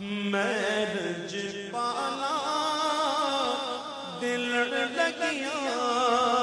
میں پالا دل لگیا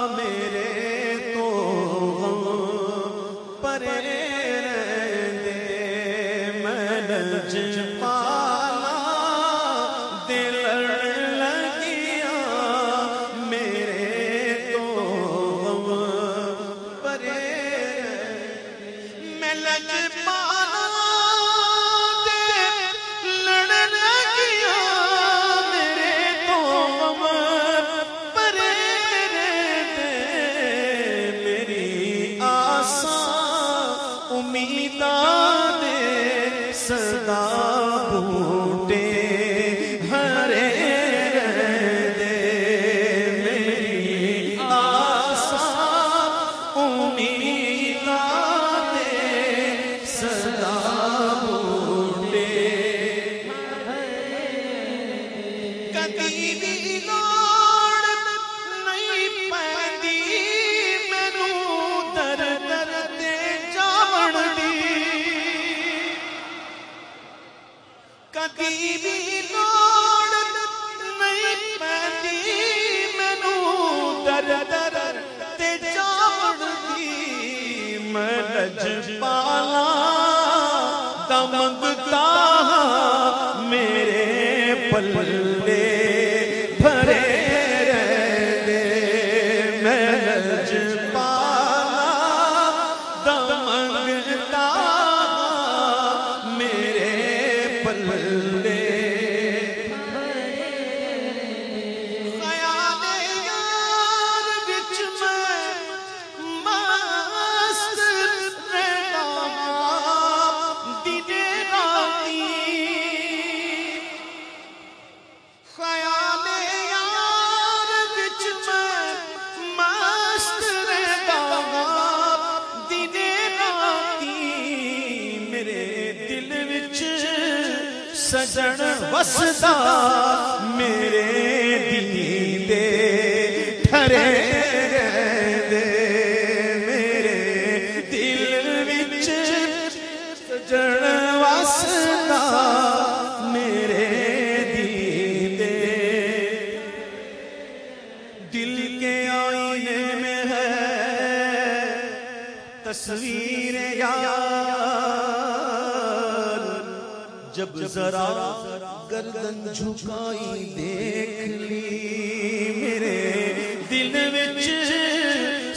آساں کدی بھی لوڑ نہیں در در تے جاون دی میں لج پالا ہاں میرے پل سجن وسدا میرے دل دے ٹھرے دے میرے دل وچ سجن وسدا میرے دل دے دل کے آئینے میں ہے تصویر یار جب ذرا گردن جھکائی دیکھ لی میرے دل وچ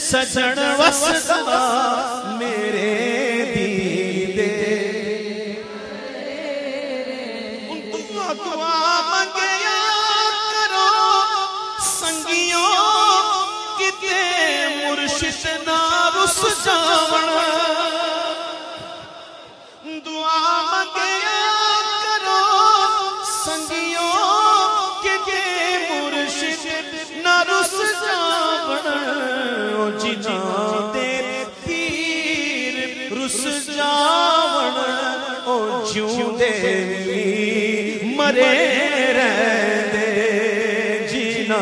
سجن وسدا میرے او پیر رس جاون او جیوں دے بھی مرے رہندے جینا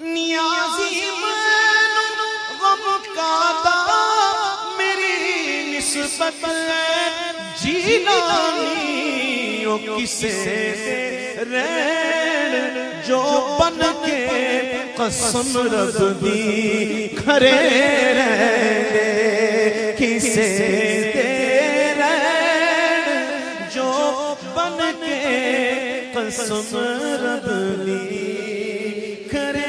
نیازی مینوں غم کادا میری نسبت جیلانی کسے رین؟ جو بن کے قسم رب دی کھرے رہنے کسے قسم رب لی کرے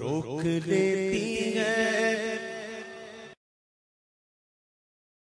روک لیتی ہے۔